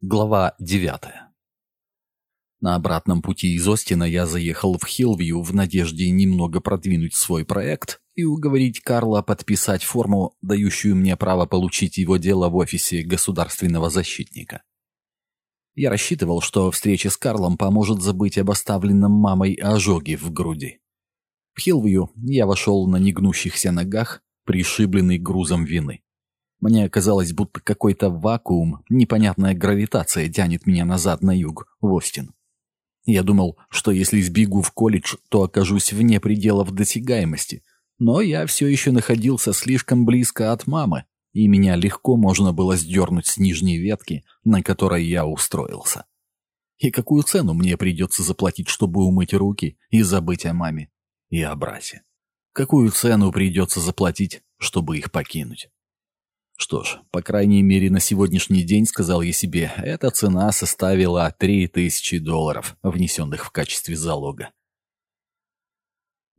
Глава 9. На обратном пути из Остина я заехал в Хилвью в надежде немного продвинуть свой проект и уговорить Карла подписать форму, дающую мне право получить его дело в офисе государственного защитника. Я рассчитывал, что встреча с Карлом поможет забыть об оставленном мамой ожоге в груди. В Хилвью я вошел на негнущихся ногах, пришибленный грузом вины. Мне казалось, будто какой-то вакуум, непонятная гравитация тянет меня назад на юг, в Остин. Я думал, что если сбегу в колледж, то окажусь вне пределов досягаемости. Но я все еще находился слишком близко от мамы, и меня легко можно было сдернуть с нижней ветки, на которой я устроился. И какую цену мне придется заплатить, чтобы умыть руки и забыть о маме и о брате? Какую цену придется заплатить, чтобы их покинуть? Что ж, по крайней мере на сегодняшний день, сказал я себе, эта цена составила 3000 долларов, внесенных в качестве залога.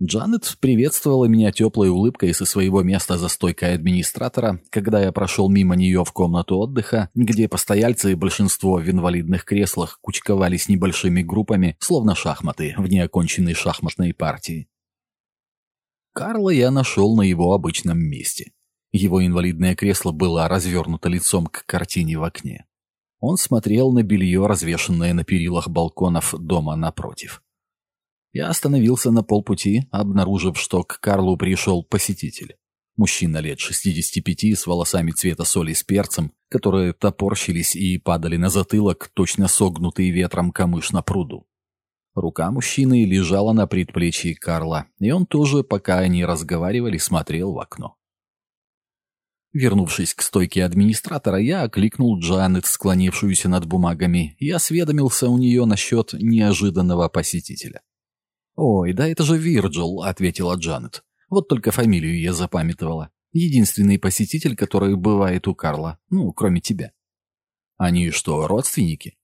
Джанет приветствовала меня теплой улыбкой со своего места за стойкой администратора, когда я прошел мимо нее в комнату отдыха, где постояльцы и большинство в инвалидных креслах кучковались небольшими группами, словно шахматы в неоконченной шахматной партии. Карла я нашел на его обычном месте. Его инвалидное кресло было развернуто лицом к картине в окне. Он смотрел на белье, развешенное на перилах балконов дома напротив. Я остановился на полпути, обнаружив, что к Карлу пришел посетитель. Мужчина лет 65 с волосами цвета соли с перцем, которые топорщились и падали на затылок, точно согнутый ветром камыш на пруду. Рука мужчины лежала на предплечье Карла, и он тоже, пока они разговаривали, смотрел в окно. Вернувшись к стойке администратора, я окликнул Джанет, склонившуюся над бумагами, и осведомился у нее насчет неожиданного посетителя. «Ой, да это же Вирджил», — ответила Джанет. «Вот только фамилию я запамятовала. Единственный посетитель, который бывает у Карла. Ну, кроме тебя». «Они что, родственники?»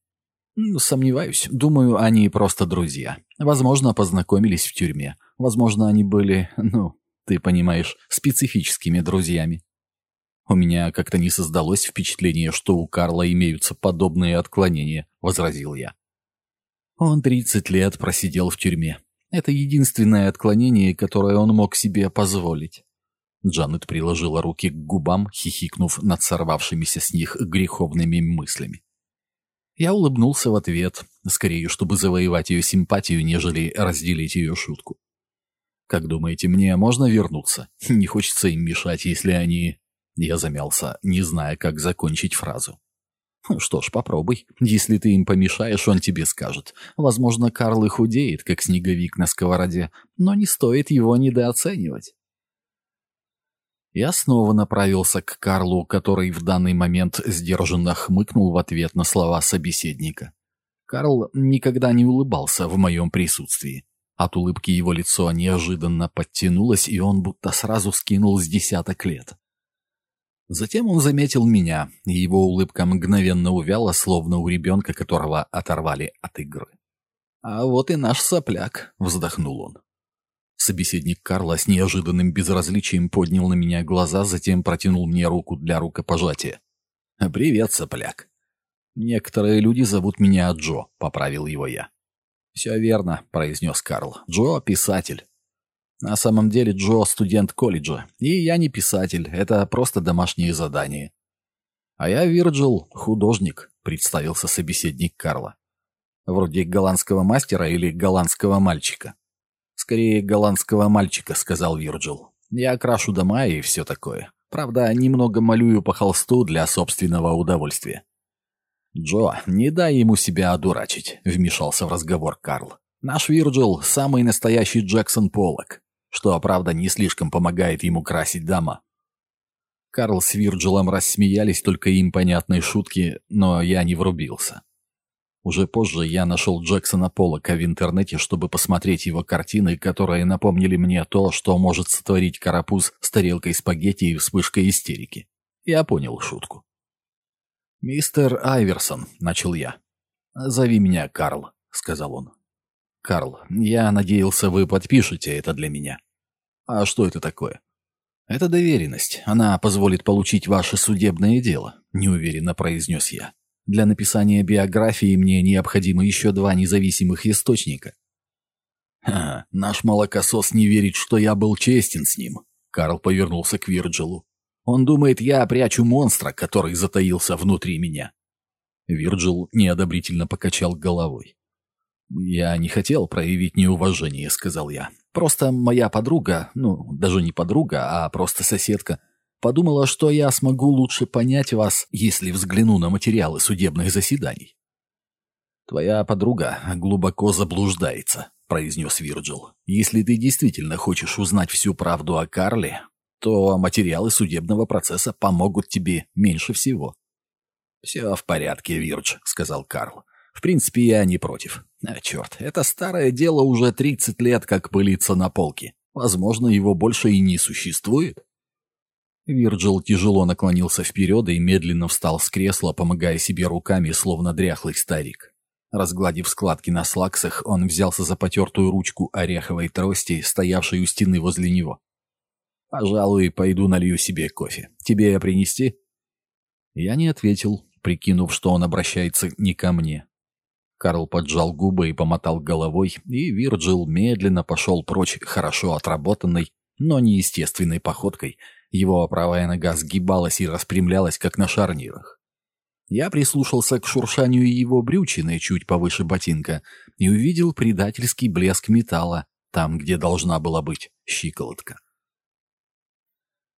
«Сомневаюсь. Думаю, они просто друзья. Возможно, познакомились в тюрьме. Возможно, они были, ну, ты понимаешь, специфическими друзьями». У меня как-то не создалось впечатление, что у Карла имеются подобные отклонения, возразил я. Он 30 лет просидел в тюрьме. Это единственное отклонение, которое он мог себе позволить. Джанет приложила руки к губам, хихикнув над сорвавшимися с них греховными мыслями. Я улыбнулся в ответ, скорее, чтобы завоевать ее симпатию, нежели разделить ее шутку. «Как думаете, мне можно вернуться? Не хочется им мешать, если они я замялся, не зная, как закончить фразу. «Хм, «Что ж, попробуй. Если ты им помешаешь, он тебе скажет. Возможно, Карл и худеет, как снеговик на сковороде, но не стоит его недооценивать». Я снова направился к Карлу, который в данный момент сдержанно хмыкнул в ответ на слова собеседника. Карл никогда не улыбался в моем присутствии. От улыбки его лицо неожиданно подтянулось, и он будто сразу скинул с десяток лет. Затем он заметил меня, и его улыбка мгновенно увяла, словно у ребенка, которого оторвали от игры. «А вот и наш сопляк», — вздохнул он. Собеседник Карла с неожиданным безразличием поднял на меня глаза, затем протянул мне руку для рукопожатия. «Привет, сопляк». «Некоторые люди зовут меня Джо», — поправил его я. «Все верно», — произнес Карл. «Джо — писатель. На самом деле Джо студент колледжа, и я не писатель, это просто домашнее задание. А я Вирджил, художник, представился собеседник Карла. Вроде голландского мастера или голландского мальчика. Скорее, голландского мальчика, сказал Вирджил. Я крашу дома и все такое. Правда, немного малюю по холсту для собственного удовольствия. «Джо, не дай ему себя одурачить», — вмешался в разговор Карл. «Наш Вирджил — самый настоящий Джексон Поллок что, правда, не слишком помогает ему красить дома. Карл с Вирджилом рассмеялись только им понятной шутки, но я не врубился. Уже позже я нашел Джексона Поллока в интернете, чтобы посмотреть его картины, которые напомнили мне то, что может сотворить карапуз с тарелкой спагетти и вспышкой истерики. Я понял шутку. «Мистер Айверсон», — начал я. «Зови меня Карл», — сказал он. «Карл, я надеялся, вы подпишете это для меня». «А что это такое?» «Это доверенность. Она позволит получить ваше судебное дело», — неуверенно произнес я. Для написания биографии мне необходимо еще два независимых источника. «Ха, наш молокосос не верит, что я был честен с ним», — Карл повернулся к Вирджилу. «Он думает, я прячу монстра, который затаился внутри меня». Вирджил неодобрительно покачал головой. «Я не хотел проявить неуважение», — сказал я. «Просто моя подруга, ну, даже не подруга, а просто соседка, подумала, что я смогу лучше понять вас, если взгляну на материалы судебных заседаний». «Твоя подруга глубоко заблуждается», — произнес Вирджил. «Если ты действительно хочешь узнать всю правду о Карле, то материалы судебного процесса помогут тебе меньше всего». «Все в порядке, Вирдж», — сказал Карл. «В принципе, я не против. А, черт, это старое дело уже 30 лет как пылится на полке. Возможно, его больше и не существует». Вирджил тяжело наклонился вперед и медленно встал с кресла, помогая себе руками, словно дряхлый старик. Разгладив складки на слаксах, он взялся за потертую ручку ореховой трости, стоявшей у стены возле него. «Пожалуй, пойду налью себе кофе. Тебе принести?» Я не ответил, прикинув, что он обращается не ко мне. Карл поджал губы и помотал головой, и Вирджил медленно пошел прочь хорошо отработанной, но неестественной походкой. Его правая нога сгибалась и распрямлялась, как на шарнирах. Я прислушался к шуршанию его брючины чуть повыше ботинка и увидел предательский блеск металла там, где должна была быть щиколотка.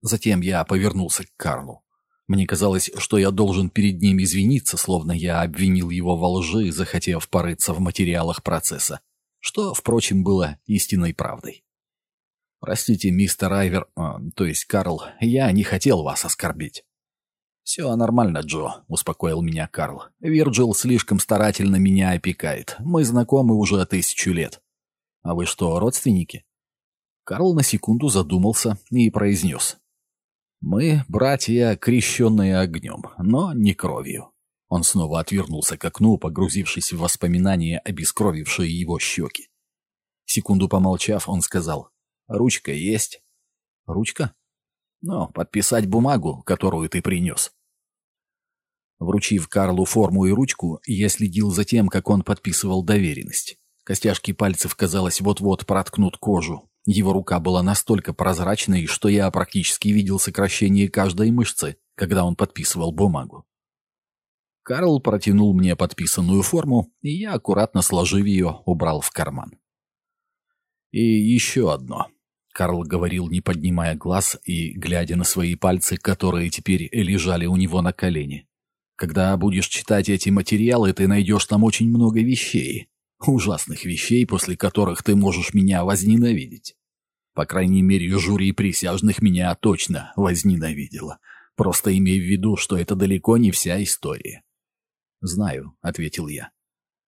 Затем я повернулся к Карлу. Мне казалось, что я должен перед ним извиниться, словно я обвинил его во лжи, захотев порыться в материалах процесса, что, впрочем, было истинной правдой. «Простите, мистер Айвер, э, то есть Карл, я не хотел вас оскорбить». «Все нормально, Джо», — успокоил меня Карл. «Вирджил слишком старательно меня опекает. Мы знакомы уже тысячу лет». «А вы что, родственники?» Карл на секунду задумался и произнес. Мы, братья, крещенные огнем, но не кровью. Он снова отвернулся к окну, погрузившись в воспоминания, обескровившие его щеки. Секунду помолчав, он сказал, «Ручка есть?» «Ручка?» «Ну, подписать бумагу, которую ты принес». Вручив Карлу форму и ручку, я следил за тем, как он подписывал доверенность. Костяшки пальцев, казалось, вот-вот проткнут кожу. Его рука была настолько прозрачной, что я практически видел сокращение каждой мышцы, когда он подписывал бумагу. Карл протянул мне подписанную форму, и я, аккуратно сложив ее, убрал в карман. «И еще одно», — Карл говорил, не поднимая глаз и глядя на свои пальцы, которые теперь лежали у него на колене. «Когда будешь читать эти материалы, ты найдешь там очень много вещей, ужасных вещей, после которых ты можешь меня возненавидеть. По крайней мере, жюри присяжных меня точно возненавидело. Просто имей в виду, что это далеко не вся история. «Знаю», — ответил я.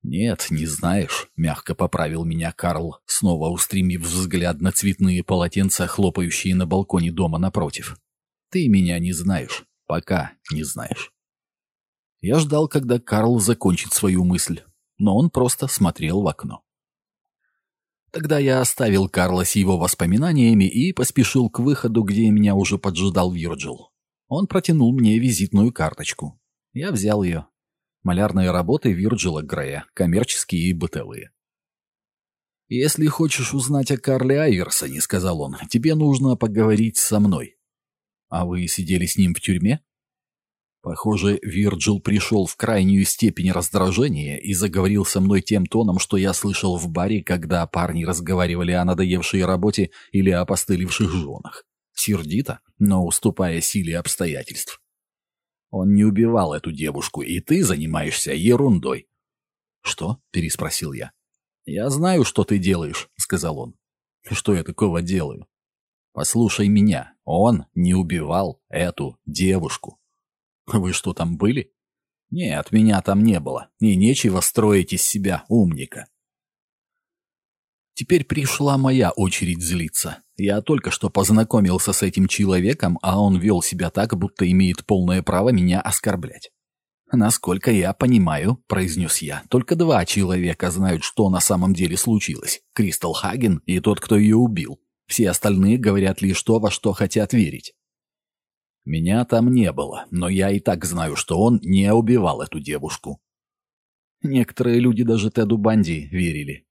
«Нет, не знаешь», — мягко поправил меня Карл, снова устремив взгляд на цветные полотенца, хлопающие на балконе дома напротив. «Ты меня не знаешь. Пока не знаешь». Я ждал, когда Карл закончит свою мысль, но он просто смотрел в окно. Тогда я оставил Карла с его воспоминаниями и поспешил к выходу, где меня уже поджидал Вирджил. Он протянул мне визитную карточку. Я взял ее. Малярные работы Вирджила Грея, коммерческие и бытовые. «Если хочешь узнать о Карле Айверсоне, — сказал он, — тебе нужно поговорить со мной». «А вы сидели с ним в тюрьме?» Похоже, Вирджил пришел в крайнюю степень раздражения и заговорил со мной тем тоном, что я слышал в баре, когда парни разговаривали о надоевшей работе или о постыливших женах. Сердито, но уступая силе обстоятельств. Он не убивал эту девушку, и ты занимаешься ерундой. «Что?» — переспросил я. «Я знаю, что ты делаешь», — сказал он. «Что я такого делаю?» «Послушай меня, он не убивал эту девушку». Вы что, там были? Нет, меня там не было, и нечего строить из себя умника. Теперь пришла моя очередь злиться. Я только что познакомился с этим человеком, а он вел себя так, будто имеет полное право меня оскорблять. «Насколько я понимаю», — произнес я, — «только два человека знают, что на самом деле случилось. Кристал Хаген и тот, кто ее убил. Все остальные говорят лишь то, во что хотят верить». Меня там не было, но я и так знаю, что он не убивал эту девушку. Некоторые люди даже Теду Банди верили.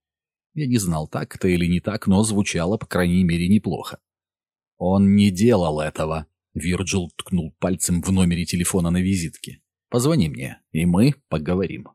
Я не знал, так это или не так, но звучало, по крайней мере, неплохо. Он не делал этого. Вирджил ткнул пальцем в номере телефона на визитке. Позвони мне, и мы поговорим.